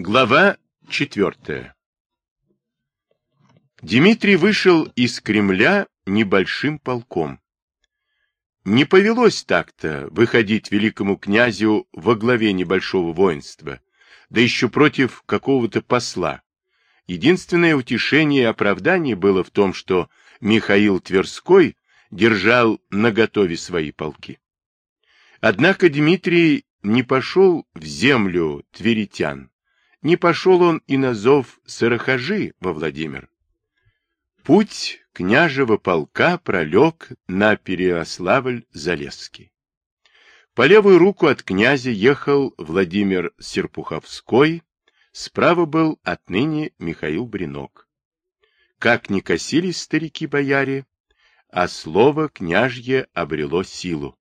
Глава четвертая Дмитрий вышел из Кремля небольшим полком. Не повелось так-то выходить великому князю во главе небольшого воинства, да еще против какого-то посла. Единственное утешение и оправдание было в том, что Михаил Тверской держал наготове свои полки. Однако Дмитрий не пошел в землю тверитян, не пошел он и на зов Сарахажи во Владимир. Путь княжего полка пролег на Переославль-Залесский. По левую руку от князя ехал Владимир Серпуховской, справа был отныне Михаил Бринок. Как ни косились старики-бояре, а слово княжье обрело силу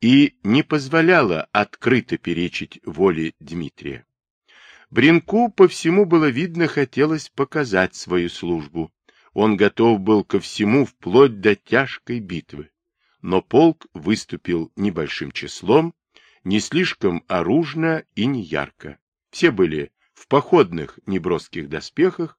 и не позволяло открыто перечить воле Дмитрия. Бринку по всему было видно хотелось показать свою службу. Он готов был ко всему вплоть до тяжкой битвы. Но полк выступил небольшим числом, не слишком оружно и не ярко. Все были в походных неброских доспехах,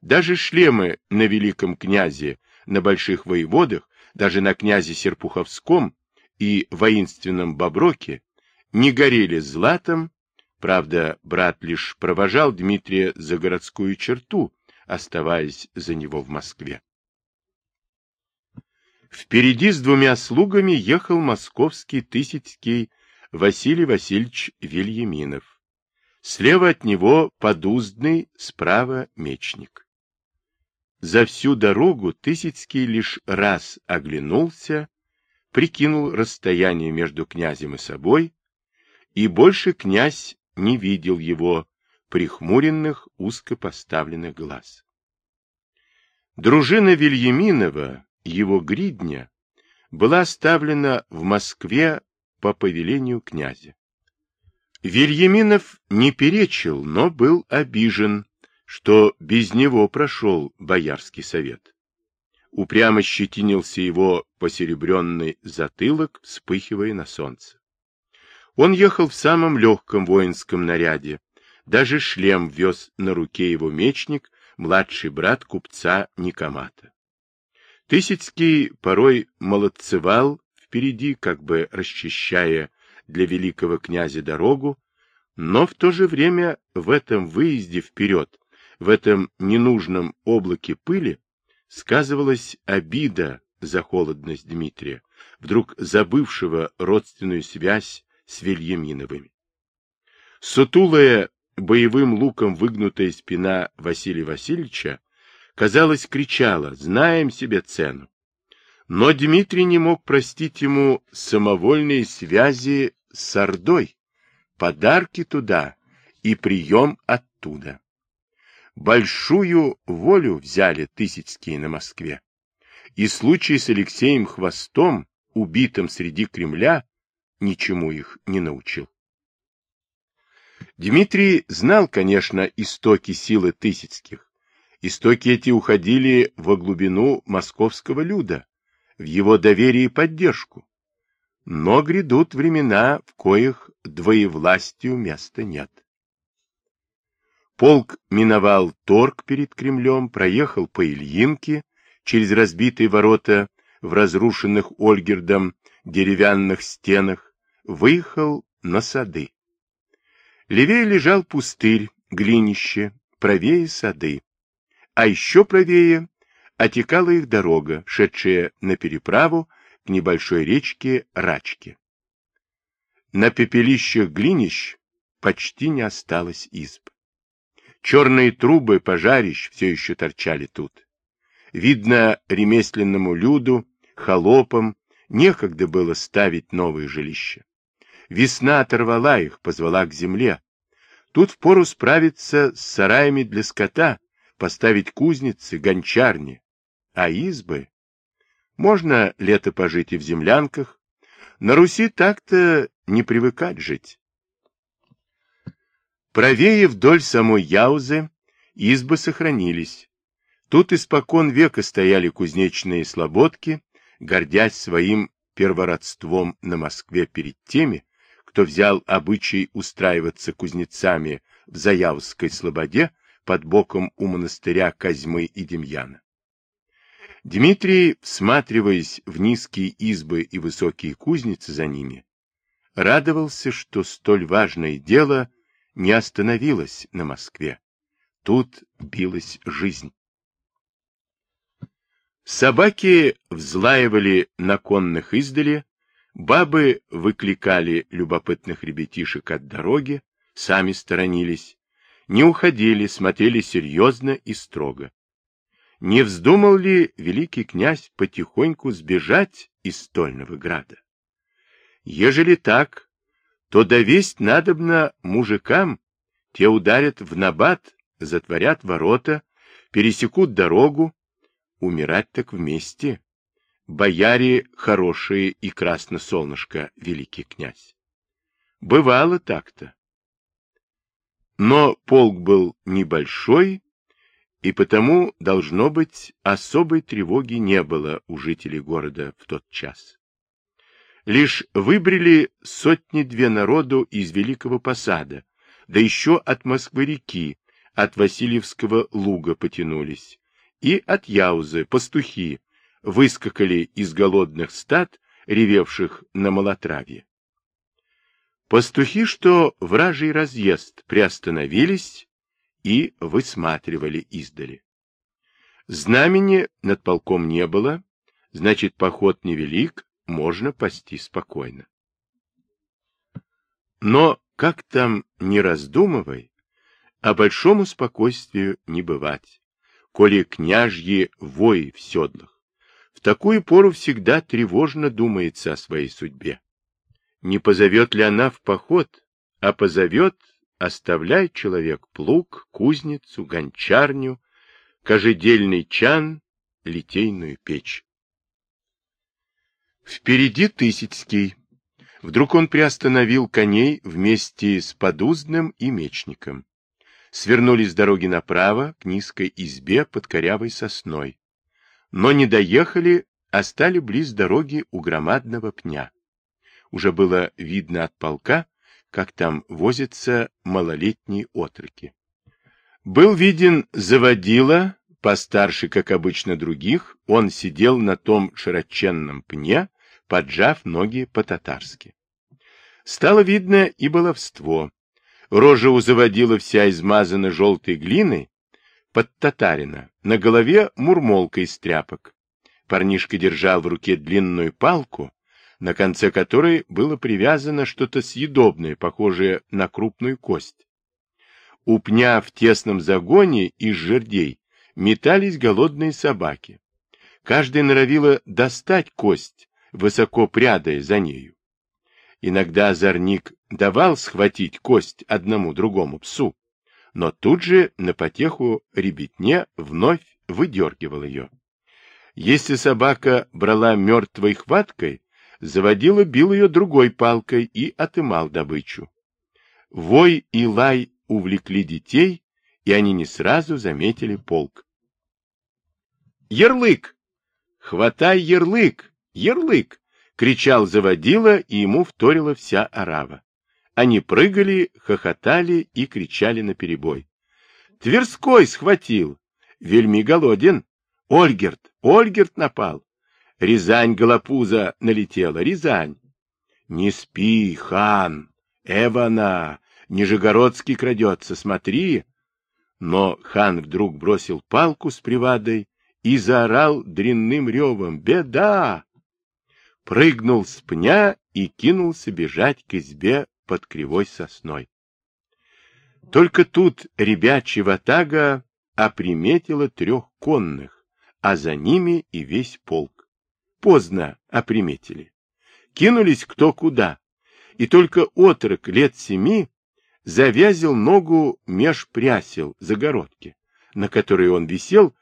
даже шлемы на великом князе, на больших воеводах, даже на князе Серпуховском и воинственном Боброке не горели златом Правда, брат лишь провожал Дмитрия за городскую черту, оставаясь за него в Москве. Впереди с двумя слугами ехал московский тысячский Василий Васильевич Вильяминов. Слева от него подуздный, справа мечник. За всю дорогу Тысяцкий лишь раз оглянулся, прикинул расстояние между князем и собой, и больше князь не видел его прихмуренных, узко поставленных глаз. Дружина Вильяминова, его гридня, была оставлена в Москве по повелению князя. Вильяминов не перечил, но был обижен, что без него прошел Боярский совет. Упрямо щетинился его посеребренный затылок, вспыхивая на солнце. Он ехал в самом легком воинском наряде. Даже шлем вез на руке его мечник, младший брат купца Никомата. Тысяцкий порой молодцевал впереди, как бы расчищая для великого князя дорогу, но в то же время в этом выезде вперед, в этом ненужном облаке пыли, сказывалась обида за холодность Дмитрия, вдруг забывшего родственную связь с Вильяминовыми. Сутулая, боевым луком выгнутая спина Василия Васильевича, казалось, кричала «Знаем себе цену». Но Дмитрий не мог простить ему самовольные связи с Ордой, подарки туда и прием оттуда. Большую волю взяли Тысяцкие на Москве. И случай с Алексеем Хвостом, убитым среди Кремля, ничему их не научил. Дмитрий знал, конечно, истоки силы Тысяцких. Истоки эти уходили во глубину московского люда, в его доверие и поддержку. Но грядут времена, в коих двоевластию места нет. Полк миновал торг перед Кремлем, проехал по Ильинке, через разбитые ворота в разрушенных Ольгердом деревянных стенах, выехал на сады. Левее лежал пустырь, глинище, правее сады. А еще правее отекала их дорога, шедшая на переправу к небольшой речке Рачке. На пепелищах глинищ почти не осталось изб. Черные трубы пожарищ все еще торчали тут. Видно, ремесленному люду, холопам, некогда было ставить новые жилища. Весна оторвала их, позвала к земле. Тут впору справиться с сараями для скота, поставить кузницы, гончарни. А избы? Можно лето пожить и в землянках. На Руси так-то не привыкать жить. Правее вдоль самой Яузы избы сохранились. Тут испокон века стояли кузнечные слободки, гордясь своим первородством на Москве перед теми, кто взял обычай устраиваться кузнецами в Заявской слободе под боком у монастыря Козьмы и Демьяна. Дмитрий, всматриваясь в низкие избы и высокие кузницы за ними, радовался, что столь важное дело не остановилось на Москве. Тут билась жизнь. Собаки взлаивали на конных издали, бабы выкликали любопытных ребятишек от дороги, сами сторонились, не уходили, смотрели серьезно и строго. Не вздумал ли великий князь потихоньку сбежать из Стольного града? Ежели так, то довесть надобно мужикам, те ударят в набат, затворят ворота, пересекут дорогу, умирать так вместе. Бояре хорошие и красно солнышко, великий князь. Бывало так-то. Но полк был небольшой, и потому, должно быть, особой тревоги не было у жителей города в тот час. Лишь выбрали сотни-две народу из Великого Посада, да еще от Москвы-реки, от Васильевского луга потянулись, и от Яузы пастухи выскакали из голодных стад, ревевших на малотравье. Пастухи, что вражий разъезд, приостановились и высматривали издали. Знамени над полком не было, значит, поход невелик, можно пасти спокойно. Но, как там не раздумывай, а большому спокойствию не бывать, коли княжьи вой в седлах. В такую пору всегда тревожно думается о своей судьбе. Не позовет ли она в поход, а позовет, оставляй человек плуг, кузницу, гончарню, кожедельный чан, литейную печь. Впереди Тысяцкий. Вдруг он приостановил коней вместе с подуздным и мечником свернули с дороги направо к низкой избе под корявой сосной, но не доехали, а стали близ дороги у громадного пня. Уже было видно от полка, как там возятся малолетние отроки. Был виден заводила, постарше, как обычно других, он сидел на том широченном пне, поджав ноги по-татарски. Стало видно и баловство. Рожа у заводила вся измазана желтой глиной, под татарина, на голове мурмолка из тряпок. Парнишка держал в руке длинную палку, на конце которой было привязано что-то съедобное, похожее на крупную кость. У пня в тесном загоне из жердей метались голодные собаки. Каждая норовила достать кость, высоко прядая за нею. Иногда озорник давал схватить кость одному другому псу, но тут же на потеху ребятне вновь выдергивал ее. Если собака брала мертвой хваткой, заводила бил ее другой палкой и отымал добычу. Вой и лай увлекли детей, и они не сразу заметили полк. «Ярлык! Хватай ярлык! Ярлык!» кричал заводила, и ему вторила вся орава. Они прыгали, хохотали и кричали наперебой. Тверской схватил. Вельми голоден. Ольгерт, Ольгерт напал. Рязань голопуза налетела, Рязань. Не спи, хан, Эвана, Нижегородский крадется, смотри. Но хан вдруг бросил палку с привадой и заорал дрянным ревом. Беда! прыгнул с пня и кинулся бежать к избе под кривой сосной. Только тут ребячья ватага оприметила трех конных, а за ними и весь полк. Поздно оприметили. Кинулись кто куда, и только отрок лет семи завязил ногу меж прясел загородки, на которой он висел,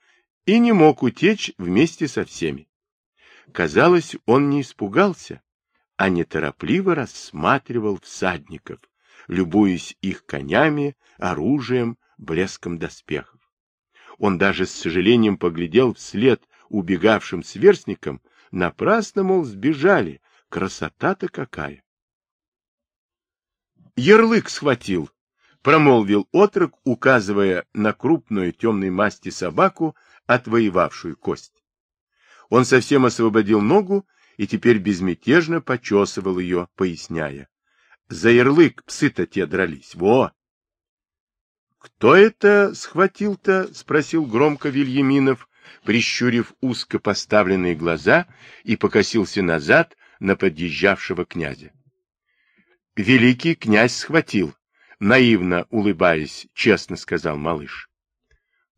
и не мог утечь вместе со всеми. Казалось, он не испугался, а неторопливо рассматривал всадников, любуясь их конями, оружием, блеском доспехов. Он даже с сожалением поглядел вслед убегавшим сверстникам, напрасно, мол, сбежали, красота-то какая! Ярлык схватил, промолвил отрок, указывая на крупную темной масти собаку, отвоевавшую кость. Он совсем освободил ногу и теперь безмятежно почесывал ее, поясняя. За ярлык псы-то те дрались. Во! — Кто это схватил-то? — спросил громко Вильяминов, прищурив узко поставленные глаза и покосился назад на подъезжавшего князя. Великий князь схватил, наивно улыбаясь, честно сказал малыш.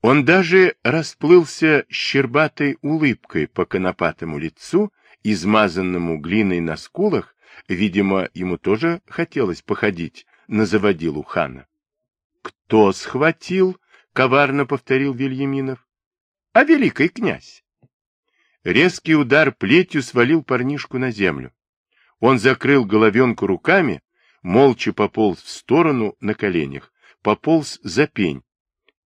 Он даже расплылся щербатой улыбкой по конопатому лицу, измазанному глиной на скулах, видимо, ему тоже хотелось походить на заводилу хана. — Кто схватил? — коварно повторил Вильяминов. — А великий князь. Резкий удар плетью свалил парнишку на землю. Он закрыл головенку руками, молча пополз в сторону на коленях, пополз за пень,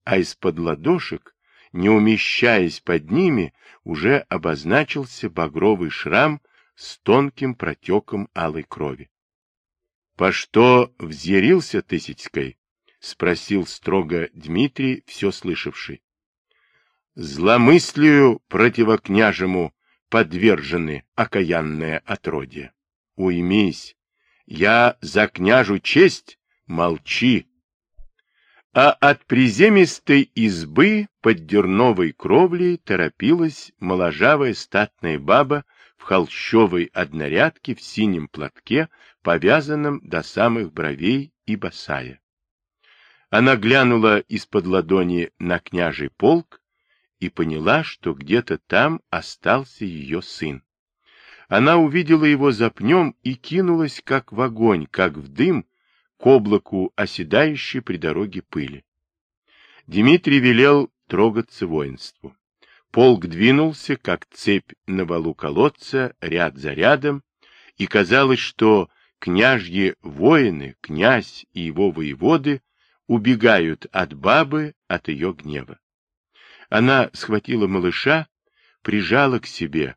а из-под ладошек, не умещаясь под ними, уже обозначился багровый шрам с тонким протеком алой крови. — По что взъярился Тысяцкой? — спросил строго Дмитрий, все слышавший. — Зломыслию противокняжему подвержены окаянное отродье. Уймись, я за княжу честь, молчи. А от приземистой избы под дерновой кровлей торопилась моложавая статная баба в холщовой однорядке в синем платке, повязанном до самых бровей и босая. Она глянула из-под ладони на княжий полк и поняла, что где-то там остался ее сын. Она увидела его за пнем и кинулась, как в огонь, как в дым, к облаку оседающей при дороге пыли. Дмитрий велел трогаться воинству. Полк двинулся, как цепь на валу колодца, ряд за рядом, и казалось, что княжьи воины, князь и его воеводы убегают от бабы, от ее гнева. Она схватила малыша, прижала к себе,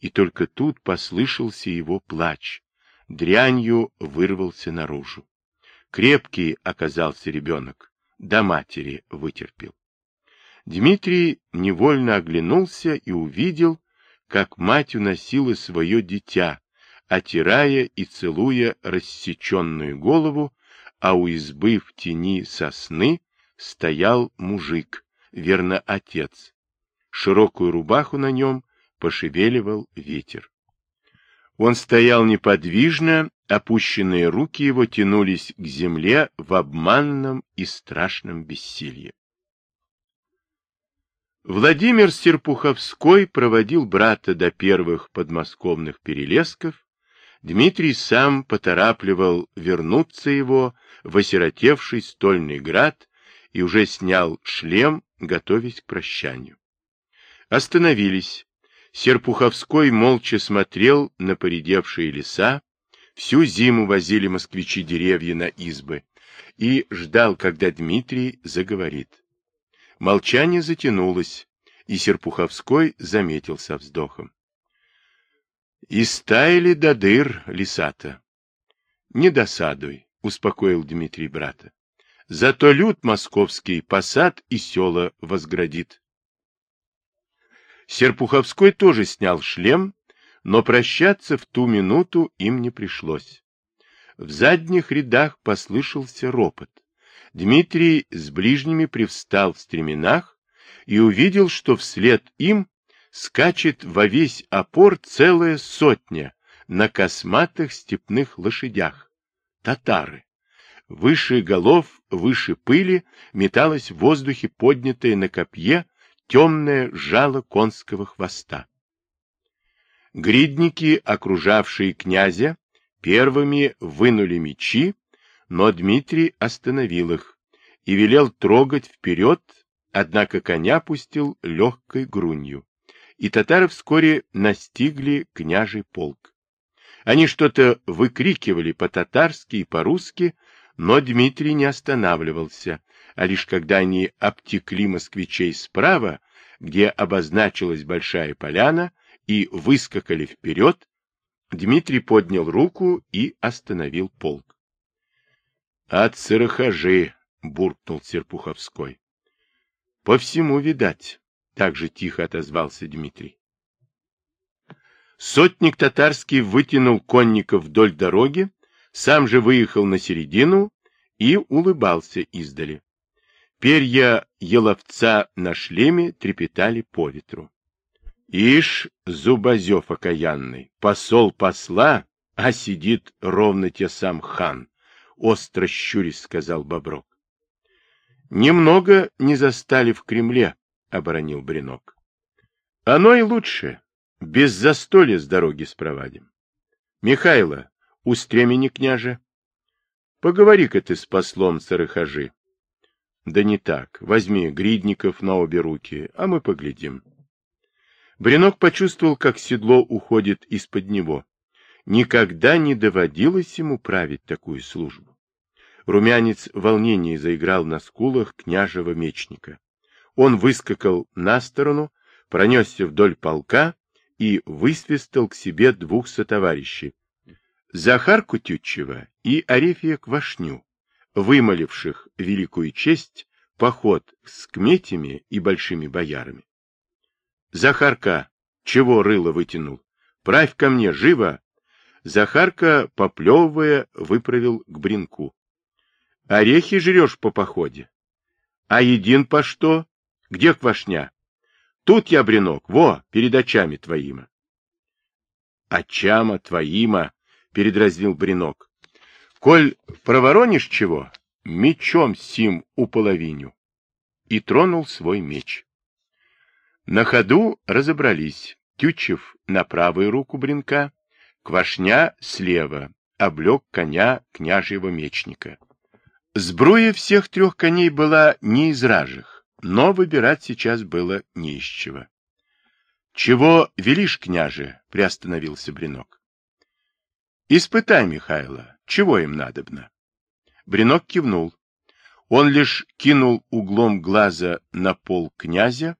и только тут послышался его плач. Дрянью вырвался наружу. Крепкий оказался ребенок, до матери вытерпел. Дмитрий невольно оглянулся и увидел, как мать уносила свое дитя, отирая и целуя рассеченную голову, а у избы в тени сосны стоял мужик, верно отец. Широкую рубаху на нем пошевеливал ветер. Он стоял неподвижно, опущенные руки его тянулись к земле в обманном и страшном бессилии. Владимир Серпуховской проводил брата до первых подмосковных перелесков, Дмитрий сам поторапливал вернуться его в осиротевший стольный град и уже снял шлем, готовясь к прощанию. Остановились, Серпуховской молча смотрел на поредевшие леса, всю зиму возили москвичи деревья на избы, и ждал, когда Дмитрий заговорит. Молчание затянулось, и Серпуховской заметил со вздохом. — И стаяли до дыр леса-то. — Не досадуй, — успокоил Дмитрий брата. — Зато люд московский посад и села возградит. Серпуховской тоже снял шлем, но прощаться в ту минуту им не пришлось. В задних рядах послышался ропот. Дмитрий с ближними привстал в стременах и увидел, что вслед им скачет во весь опор целая сотня на косматых степных лошадях. Татары. Выше голов, выше пыли металась в воздухе поднятая на копье темное жало конского хвоста. Гридники, окружавшие князя, первыми вынули мечи, но Дмитрий остановил их и велел трогать вперед, однако коня пустил легкой грунью, и татары вскоре настигли княжий полк. Они что-то выкрикивали по-татарски и по-русски, но Дмитрий не останавливался, а лишь когда они обтекли москвичей справа, где обозначилась большая поляна, и выскакали вперед, Дмитрий поднял руку и остановил полк. От сырохожи, буркнул Серпуховской. По всему, видать, так же тихо отозвался Дмитрий. Сотник татарский вытянул конника вдоль дороги, сам же выехал на середину и улыбался издали. Перья еловца на шлеме трепетали по ветру. Ишь, зубозев окаянный, посол посла, а сидит ровно те сам хан, остро щурясь, сказал Боброк. Немного не застали в Кремле, оборонил Бринок. Оно и лучше, без застолья с дороги спровадим. Михайло, у стремени княже. Поговори-ка ты с послом Сарыхажи. Да не так, возьми гридников на обе руки, а мы поглядим. Бринок почувствовал, как седло уходит из-под него. Никогда не доводилось ему править такую службу. Румянец волнения заиграл на скулах княжего мечника. Он выскакал на сторону, пронесся вдоль полка и высвистал к себе двух сотоварищей. Захарку Тютчева и Арефия Квашню, вымоливших великую честь поход с кметями и большими боярами. Захарка, чего рыло вытянул? Правь ко мне, живо! Захарка, поплевывая, выправил к бринку. Орехи жрешь по походе. А един по что? Где квашня? Тут я, бринок, во, перед очами твоима. Очама твоима, передразнил бринок. Коль проворонишь чего, мечом сим уполовиню. И тронул свой меч. На ходу разобрались. Тютчев на правую руку бринка, Квашня слева, облег коня княжьего мечника. Сбруя всех трех коней была не из ражих, но выбирать сейчас было не из чего. — Чего велишь, княже? — приостановился Бринок. — Испытай, Михайло, чего им надобно? Бринок кивнул. Он лишь кинул углом глаза на пол князя,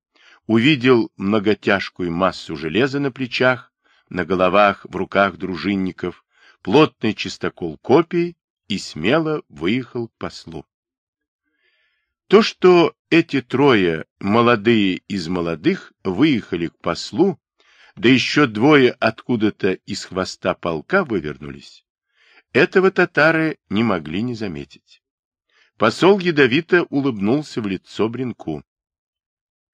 увидел многотяжкую массу железа на плечах, на головах, в руках дружинников, плотный чистокол копий и смело выехал к послу. То, что эти трое, молодые из молодых, выехали к послу, да еще двое откуда-то из хвоста полка вывернулись, этого татары не могли не заметить. Посол ядовито улыбнулся в лицо Бринку.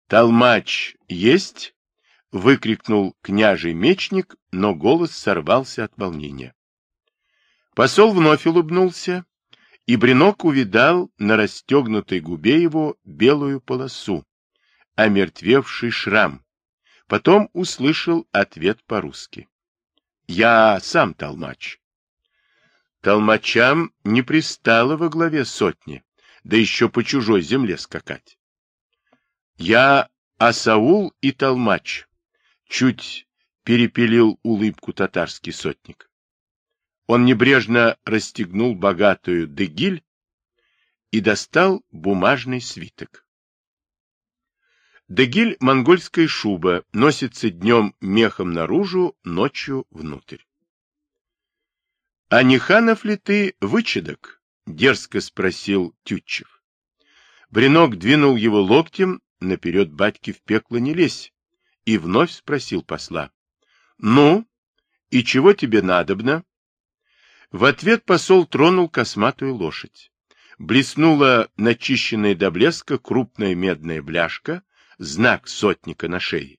«Толмач есть?» — выкрикнул княжий мечник, но голос сорвался от волнения. Посол вновь улыбнулся, и Бринок увидал на расстегнутой губе его белую полосу, омертвевший шрам. Потом услышал ответ по-русски. «Я сам толмач». Толмачам не пристало во главе сотни, да еще по чужой земле скакать. Я Асаул и Толмач. Чуть перепилил улыбку татарский сотник. Он небрежно расстегнул богатую дегиль и достал бумажный свиток. Дегиль — монгольская шуба, носится днем мехом наружу, ночью внутрь. — А не ханов ли ты вычедок? — дерзко спросил Тютчев. Бринок двинул его локтем наперед батьки в пекло не лезь, и вновь спросил посла. — Ну, и чего тебе надобно? В ответ посол тронул косматую лошадь. Блеснула начищенная до блеска крупная медная бляшка, знак сотника на шее,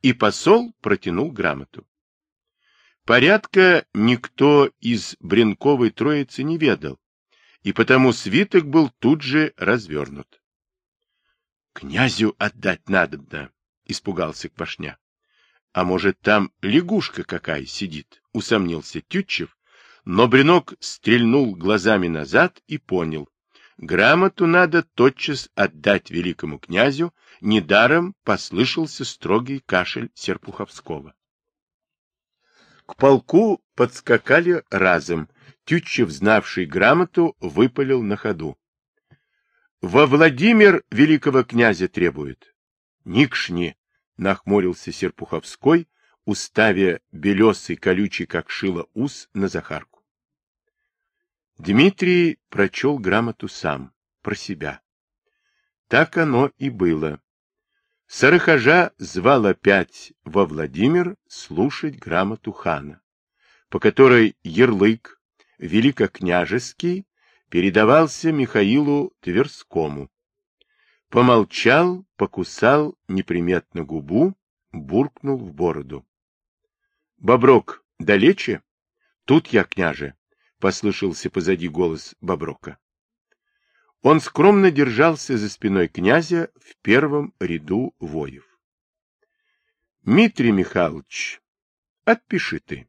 и посол протянул грамоту. Порядка никто из Бренковой троицы не ведал, и потому свиток был тут же развернут. — Князю отдать надобно, — испугался Квашня. — А может, там лягушка какая сидит? — усомнился Тютчев, но Бринок стрельнул глазами назад и понял. Грамоту надо тотчас отдать великому князю, недаром послышался строгий кашель Серпуховского. К полку подскакали разом. Тютчев, знавший грамоту, выпалил на ходу. Во Владимир великого князя требует. Никшни, нахмурился Серпуховской, уставя белесый, колючий, как шило, ус на Захарку. Дмитрий прочел грамоту сам, про себя. Так оно и было. Сарахажа звал опять во Владимир слушать грамоту хана, по которой ярлык великокняжеский передавался Михаилу Тверскому. Помолчал, покусал неприметно губу, буркнул в бороду. — Боброк, далече? — Тут я, княже, — послышался позади голос Боброка. Он скромно держался за спиной князя в первом ряду воев. — Дмитрий Михайлович, отпиши ты.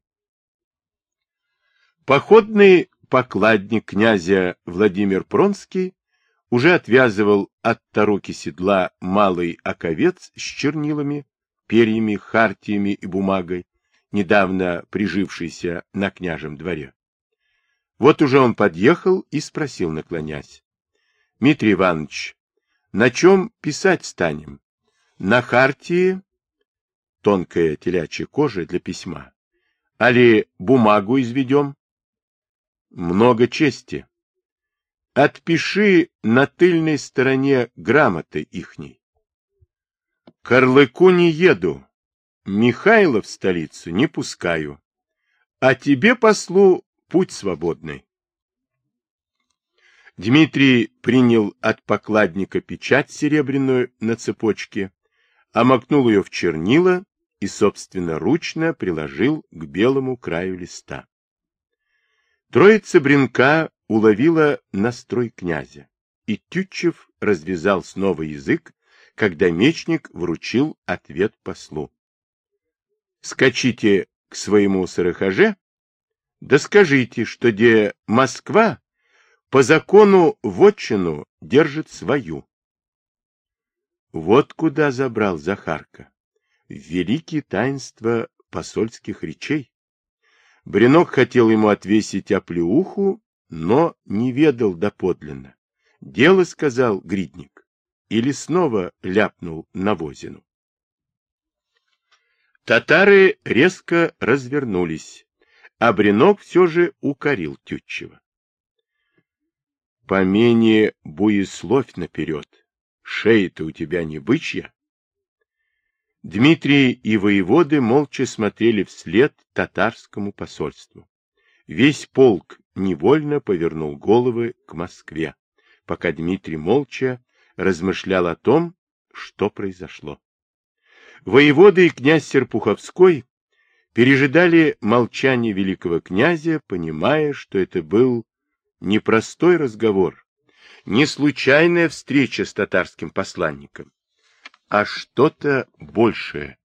Походный покладник князя Владимир Пронский уже отвязывал от таруки седла малый оковец с чернилами, перьями, хартиями и бумагой, недавно прижившийся на княжем дворе. Вот уже он подъехал и спросил, наклонясь. — Дмитрий Иванович, на чем писать станем? На хартии, тонкая телячья кожа для письма, али бумагу изведем? Много чести. Отпиши на тыльной стороне грамоты ихней. Карлыку не еду, Михайла в столицу не пускаю, а тебе, послу, путь свободный. Дмитрий принял от покладника печать серебряную на цепочке, омакнул ее в чернила и собственноручно приложил к белому краю листа. Троица Бринка уловила настрой князя, и Тютчев развязал снова язык, когда мечник вручил ответ послу. «Скачите к своему сорохоже, да скажите, что где Москва по закону вотчину держит свою». Вот куда забрал Захарка. В великие таинства посольских речей. Бринок хотел ему отвесить оплеуху, но не ведал доподлинно. Дело сказал Гридник, или снова ляпнул на возину. Татары резко развернулись, а Бринок все же укорил Тютчева. Помене буесловь наперед, шея-то у тебя не бычья. Дмитрий и воеводы молча смотрели вслед татарскому посольству. Весь полк невольно повернул головы к Москве, пока Дмитрий молча размышлял о том, что произошло. Воеводы и князь Серпуховской пережидали молчание великого князя, понимая, что это был непростой разговор, не случайная встреча с татарским посланником, а что-то большее,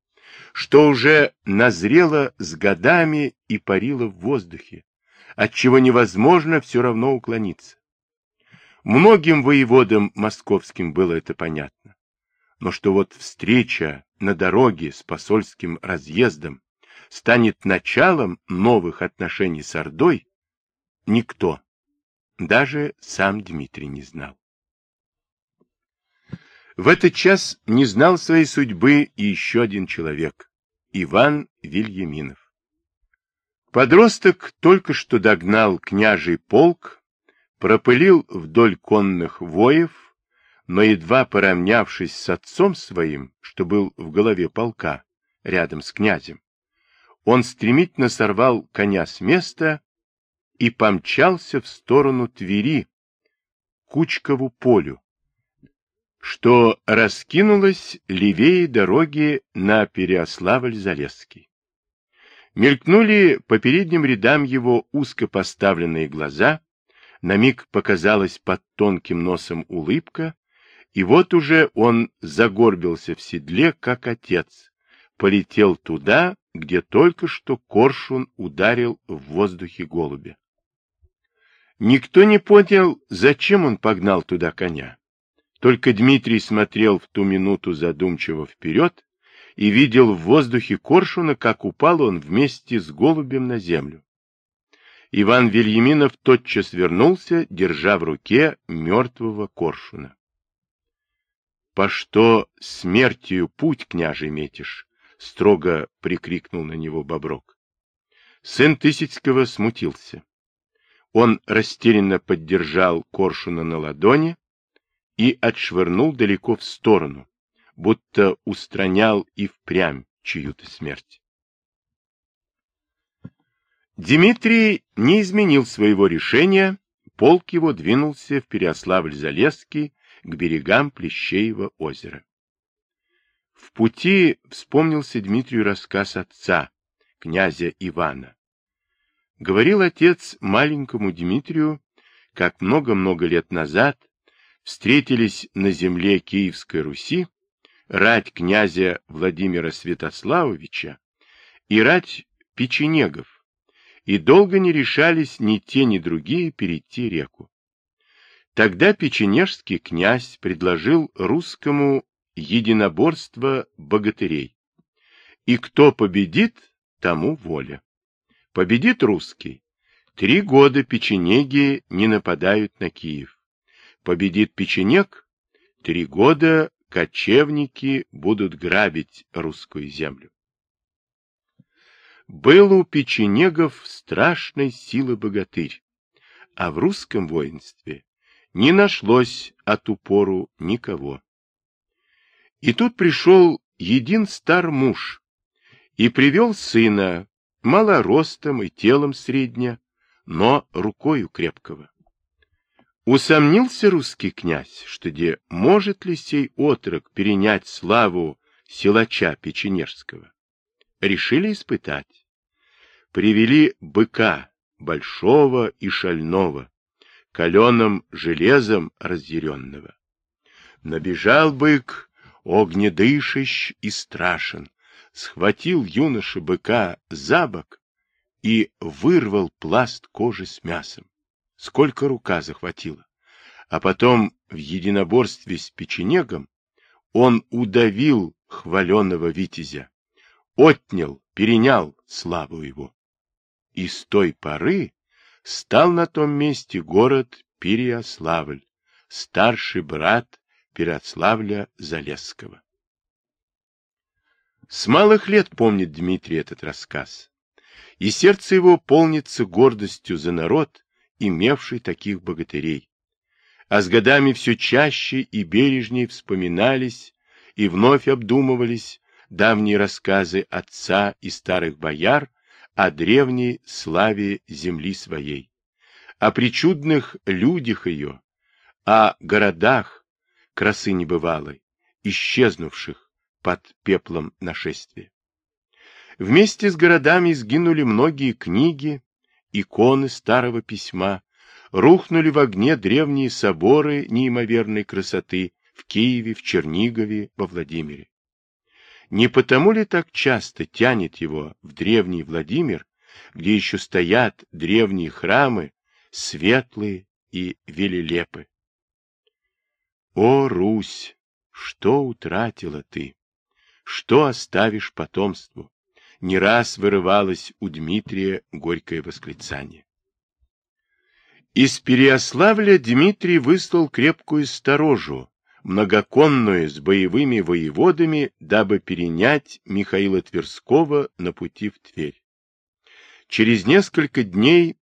что уже назрело с годами и парило в воздухе, от чего невозможно все равно уклониться. Многим воеводам московским было это понятно. Но что вот встреча на дороге с посольским разъездом станет началом новых отношений с Ордой, никто, даже сам Дмитрий не знал. В этот час не знал своей судьбы и еще один человек — Иван Вильяминов. Подросток только что догнал княжий полк, пропылил вдоль конных воев, но едва поравнявшись с отцом своим, что был в голове полка, рядом с князем, он стремительно сорвал коня с места и помчался в сторону Твери, Кучкову полю, что раскинулось левее дороги на Переославль-Залесский. Мелькнули по передним рядам его узко поставленные глаза, на миг показалась под тонким носом улыбка, и вот уже он загорбился в седле, как отец, полетел туда, где только что коршун ударил в воздухе голубя. Никто не понял, зачем он погнал туда коня. Только Дмитрий смотрел в ту минуту задумчиво вперед, и видел в воздухе коршуна, как упал он вместе с голубем на землю. Иван Вильяминов тотчас вернулся, держа в руке мертвого коршуна. — По что смертью путь, княже, метишь? — строго прикрикнул на него Боброк. Сын Тысяцкого смутился. Он растерянно поддержал коршуна на ладони и отшвырнул далеко в сторону, будто устранял и впрямь чью-то смерть. Дмитрий не изменил своего решения, полк его двинулся в Переославль-Залесский к берегам Плещеева озера. В пути вспомнился Дмитрию рассказ отца, князя Ивана. Говорил отец маленькому Дмитрию, как много-много лет назад встретились на земле Киевской Руси рать князя Владимира Святославовича и рать печенегов, и долго не решались ни те, ни другие перейти реку. Тогда печенежский князь предложил русскому единоборство богатырей. И кто победит, тому воля. Победит русский. Три года печенеги не нападают на Киев. Победит печенег, три года кочевники будут грабить русскую землю. Был у печенегов страшной силы богатырь, а в русском воинстве не нашлось от упору никого. И тут пришел един стар муж и привел сына, малоростом и телом средня, но рукою крепкого. Усомнился русский князь, что где может ли сей отрок перенять славу силача Печенежского. Решили испытать. Привели быка, большого и шального, каленым железом разъяренного. Набежал бык, огнедышащ и страшен, схватил юноша быка за бок и вырвал пласт кожи с мясом сколько рука захватила. А потом в единоборстве с печенегом он удавил хваленого витязя, отнял, перенял славу его. И с той поры стал на том месте город Переославль, старший брат Переославля Залесского. С малых лет помнит Дмитрий этот рассказ, и сердце его полнится гордостью за народ, имевший таких богатырей. А с годами все чаще и бережнее вспоминались и вновь обдумывались давние рассказы отца и старых бояр о древней славе земли своей, о причудных людях ее, о городах красы небывалой, исчезнувших под пеплом нашествия. Вместе с городами сгинули многие книги, иконы старого письма, рухнули в огне древние соборы неимоверной красоты в Киеве, в Чернигове, во Владимире. Не потому ли так часто тянет его в древний Владимир, где еще стоят древние храмы, светлые и велелепы? О, Русь, что утратила ты? Что оставишь потомству? не раз вырывалось у Дмитрия горькое восклицание. Из Переославля Дмитрий выслал крепкую сторожу, многоконную с боевыми воеводами, дабы перенять Михаила Тверского на пути в Тверь. Через несколько дней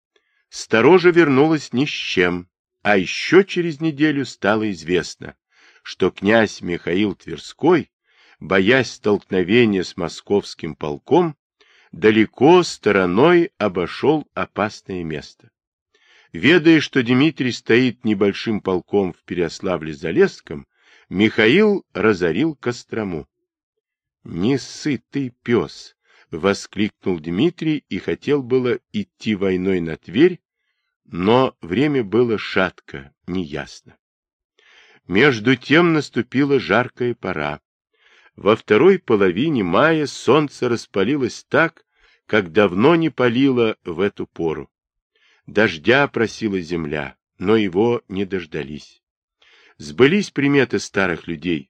сторожа вернулась ни с чем, а еще через неделю стало известно, что князь Михаил Тверской боясь столкновения с московским полком, далеко стороной обошел опасное место. Ведая, что Дмитрий стоит небольшим полком в Переославле-Залесском, Михаил разорил Кострому. «Не сытый пес!» — воскликнул Дмитрий и хотел было идти войной на Тверь, но время было шатко, неясно. Между тем наступила жаркая пора. Во второй половине мая солнце распалилось так, как давно не палило в эту пору. Дождя просила земля, но его не дождались. Сбылись приметы старых людей,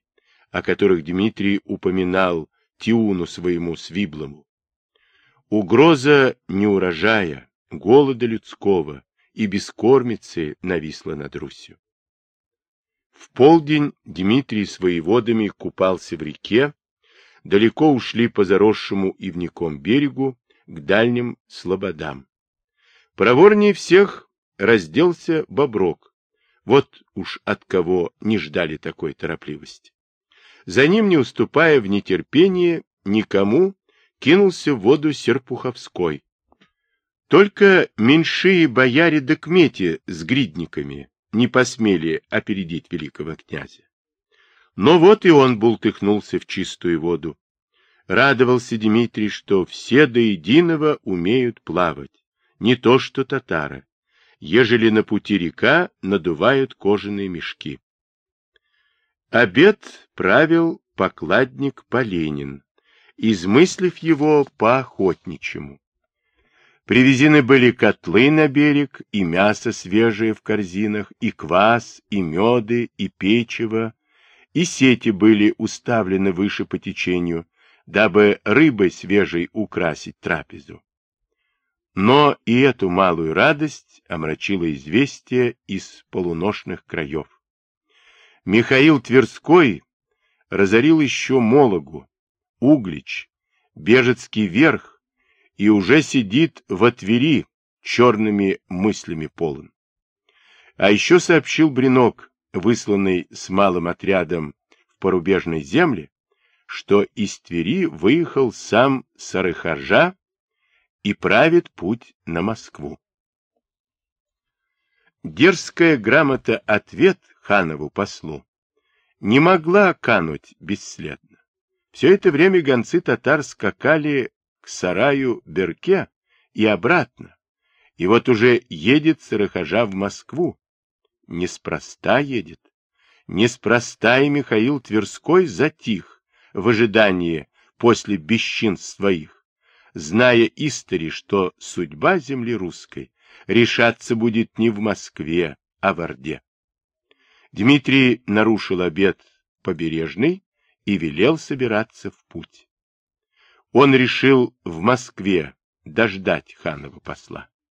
о которых Дмитрий упоминал Тиуну своему Свиблому. Угроза неурожая, голода людского и бескормицы нависла над Русью. В полдень Дмитрий с воеводами купался в реке, далеко ушли по заросшему ивником берегу к дальним слободам. Проворнее всех разделся Боброк. Вот уж от кого не ждали такой торопливости. За ним, не уступая в нетерпении никому, кинулся в воду Серпуховской. Только меньшие бояре да кмети с гридниками не посмели опередить великого князя. Но вот и он бултыхнулся в чистую воду. Радовался Дмитрий, что все до единого умеют плавать, не то что татары, ежели на пути река надувают кожаные мешки. Обед правил покладник Поленин, измыслив его по-охотничьему. Привезены были котлы на берег, и мясо свежее в корзинах, и квас, и меды, и печево, и сети были уставлены выше по течению, дабы рыбой свежей украсить трапезу. Но и эту малую радость омрачило известие из полуношных краев. Михаил Тверской разорил еще Мологу, Углич, Бежецкий верх, и уже сидит во Твери черными мыслями полон. А еще сообщил Бринок, высланный с малым отрядом в порубежной земле, что из Твери выехал сам Сарыхаржа и правит путь на Москву. Дерзкая грамота-ответ ханову послу не могла кануть бесследно. Все это время гонцы татар скакали к сараю Берке и обратно. И вот уже едет Сырохожа в Москву. Неспроста едет. Неспроста и Михаил Тверской затих в ожидании после бесчинств своих, зная истори, что судьба земли русской решаться будет не в Москве, а в Орде. Дмитрий нарушил обет побережный и велел собираться в путь он решил в Москве дождать ханова посла.